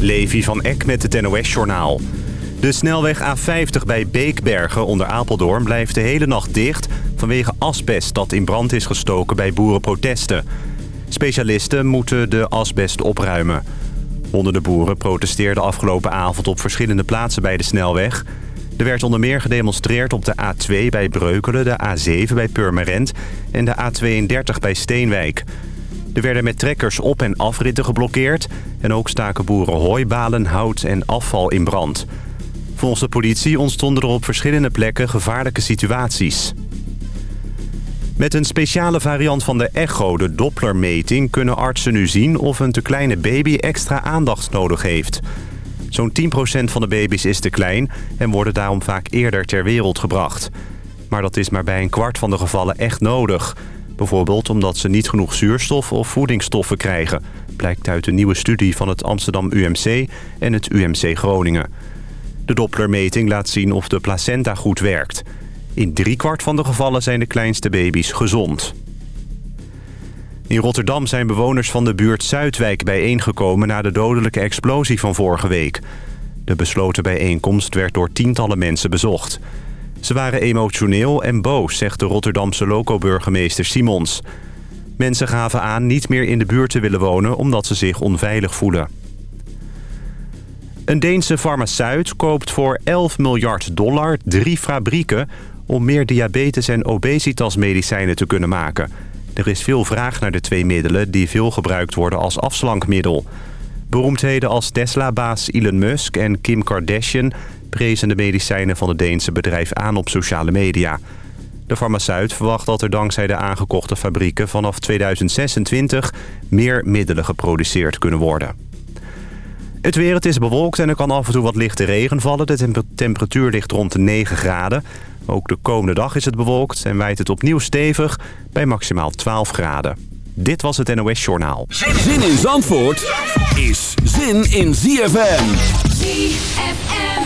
Levi van Eck met het NOS-journaal. De snelweg A50 bij Beekbergen onder Apeldoorn blijft de hele nacht dicht... vanwege asbest dat in brand is gestoken bij boerenprotesten. Specialisten moeten de asbest opruimen. Honderden boeren protesteerden afgelopen avond op verschillende plaatsen bij de snelweg. Er werd onder meer gedemonstreerd op de A2 bij Breukelen, de A7 bij Purmerend... en de A32 bij Steenwijk... Er werden met trekkers op- en afritten geblokkeerd... en ook staken boeren hooibalen, hout en afval in brand. Volgens de politie ontstonden er op verschillende plekken gevaarlijke situaties. Met een speciale variant van de echo, de Dopplermeting... kunnen artsen nu zien of een te kleine baby extra aandacht nodig heeft. Zo'n 10% van de baby's is te klein... en worden daarom vaak eerder ter wereld gebracht. Maar dat is maar bij een kwart van de gevallen echt nodig... Bijvoorbeeld omdat ze niet genoeg zuurstof of voedingsstoffen krijgen... blijkt uit een nieuwe studie van het Amsterdam UMC en het UMC Groningen. De Dopplermeting laat zien of de placenta goed werkt. In driekwart van de gevallen zijn de kleinste baby's gezond. In Rotterdam zijn bewoners van de buurt Zuidwijk bijeengekomen... na de dodelijke explosie van vorige week. De besloten bijeenkomst werd door tientallen mensen bezocht... Ze waren emotioneel en boos, zegt de Rotterdamse loco-burgemeester Simons. Mensen gaven aan niet meer in de buurt te willen wonen omdat ze zich onveilig voelen. Een Deense farmaceut koopt voor 11 miljard dollar drie fabrieken... om meer diabetes- en obesitasmedicijnen te kunnen maken. Er is veel vraag naar de twee middelen die veel gebruikt worden als afslankmiddel. Beroemdheden als Tesla-baas Elon Musk en Kim Kardashian prezen de medicijnen van het Deense bedrijf aan op sociale media. De farmaceut verwacht dat er dankzij de aangekochte fabrieken vanaf 2026 meer middelen geproduceerd kunnen worden. Het weer, het is bewolkt en er kan af en toe wat lichte regen vallen. De temperatuur ligt rond de 9 graden. Ook de komende dag is het bewolkt en wijt het opnieuw stevig bij maximaal 12 graden. Dit was het NOS Journaal. Zin in Zandvoort is zin in ZFM. ZFM.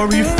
Glory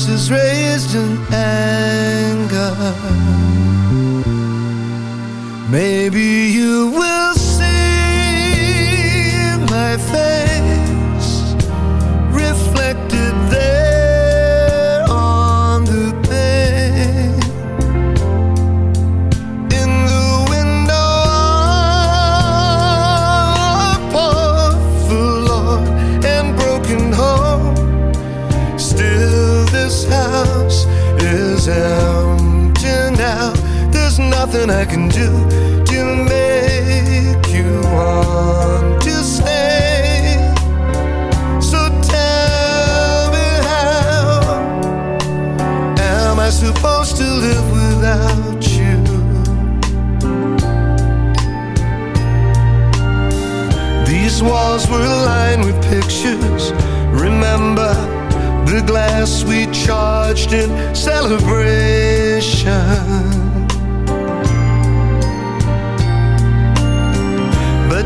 voices raised in anger.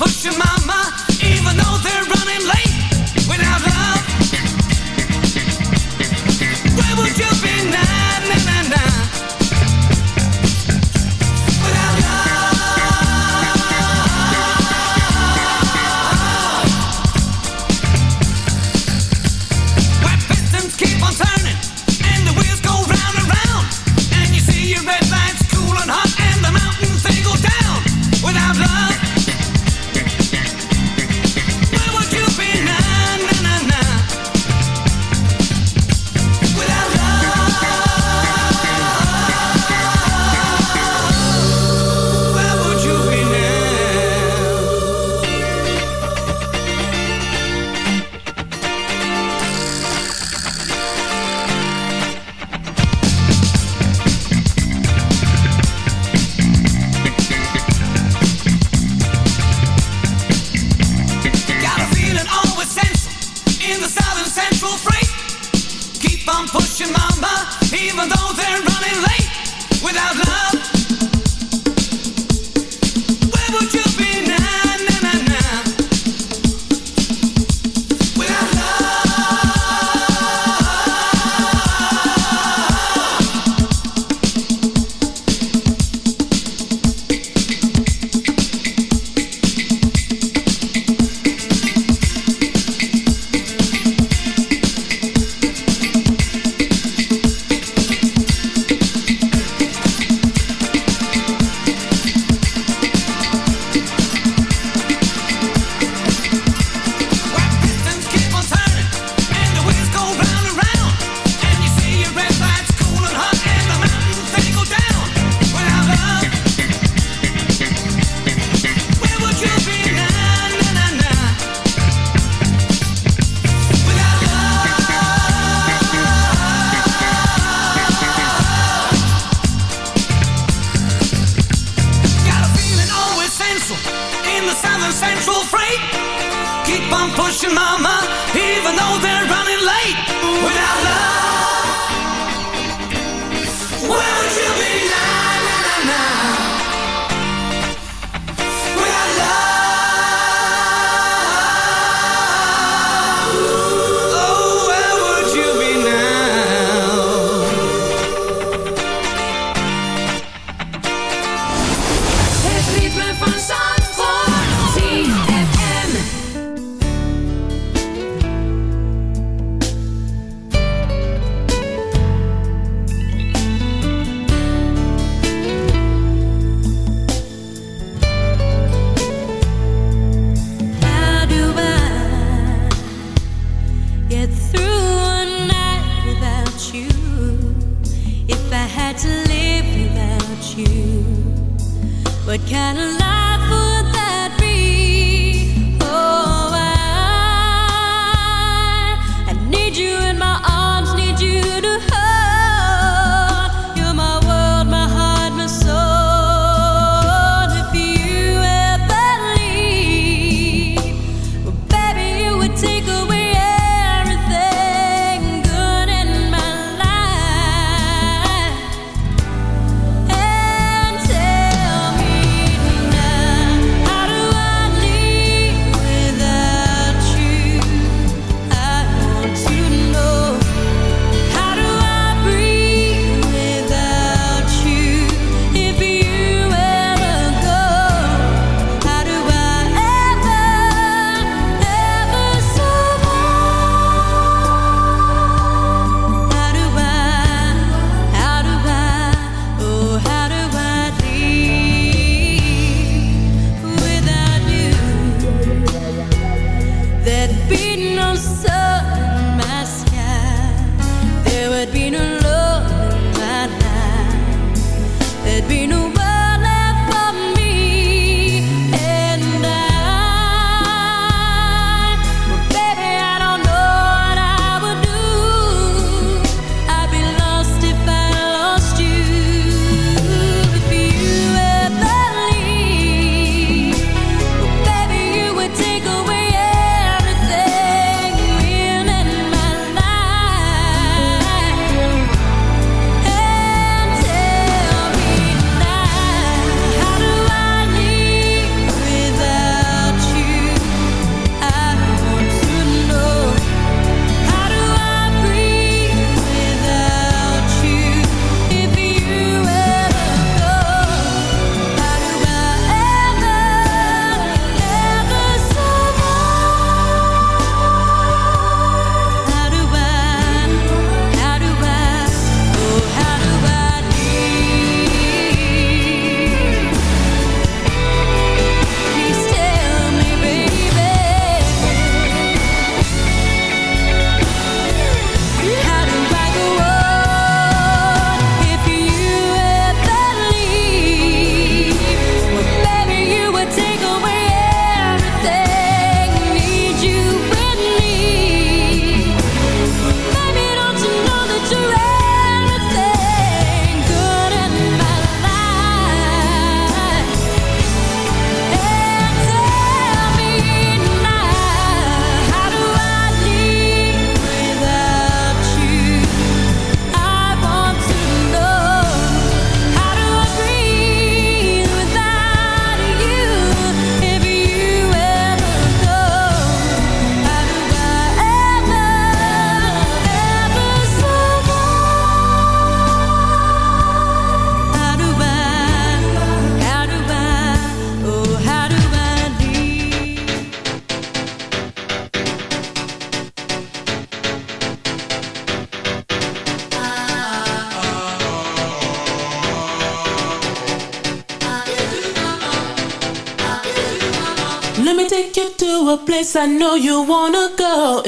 hooked your mama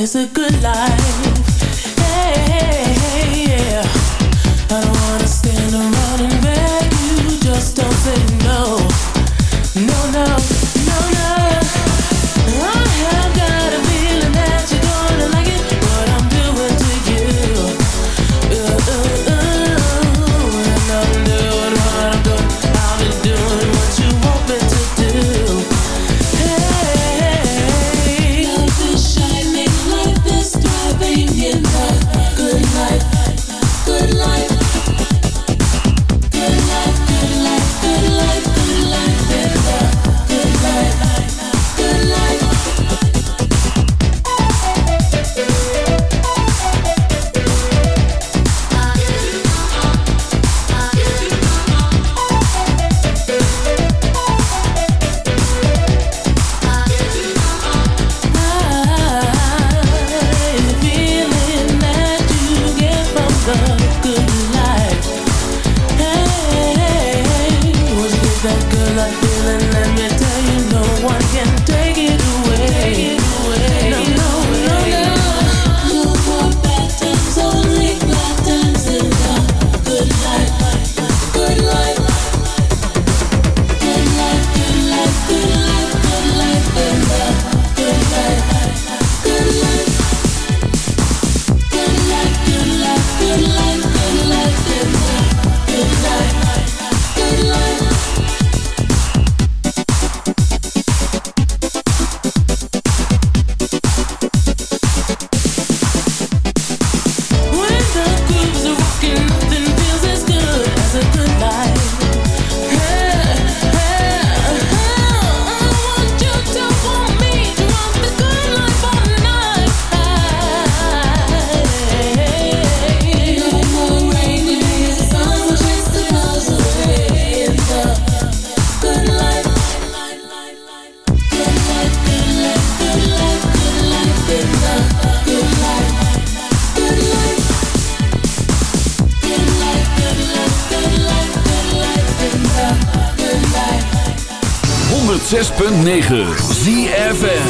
It's a good life.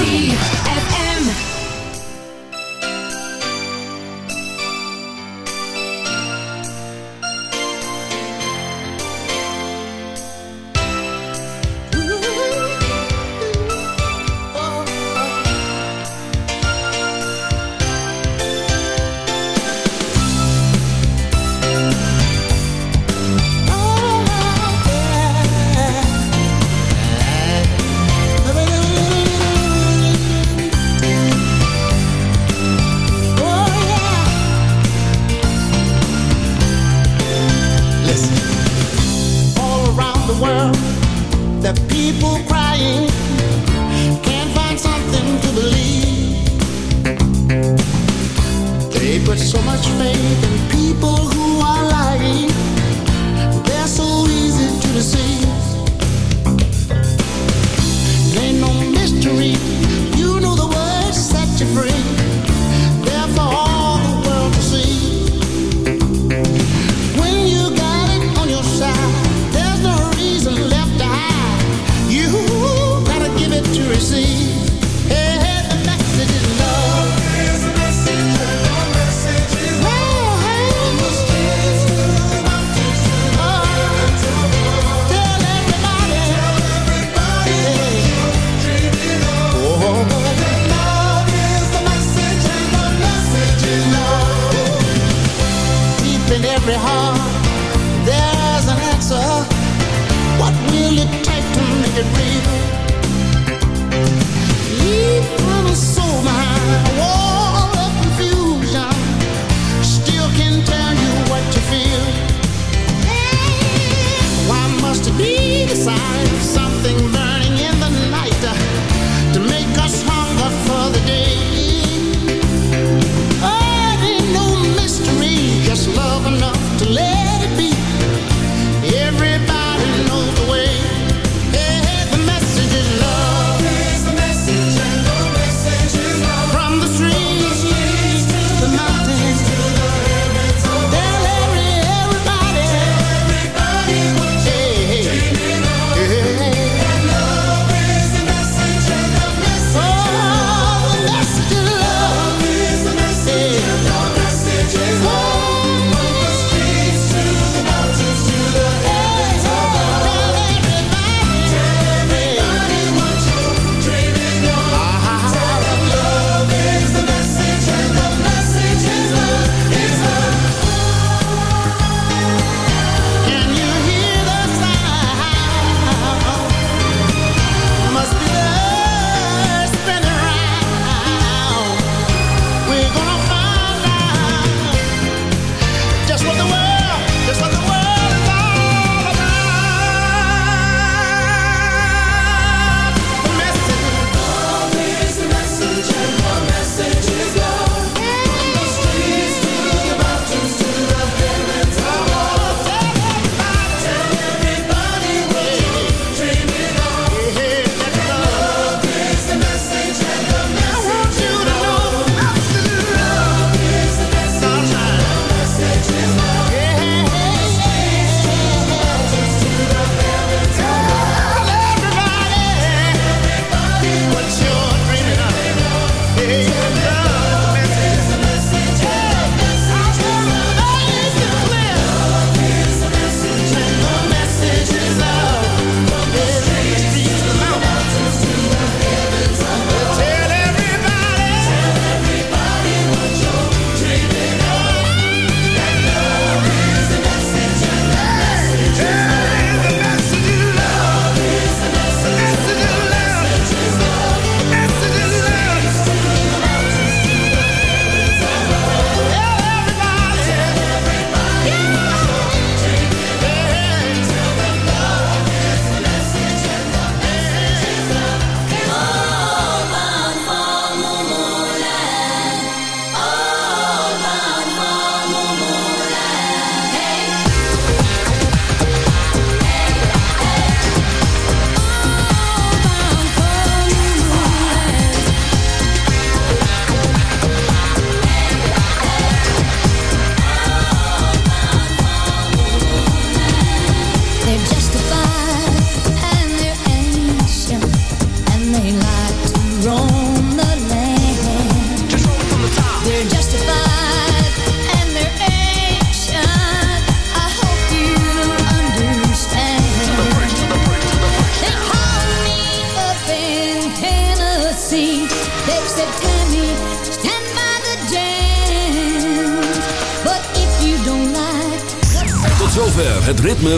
ZFM.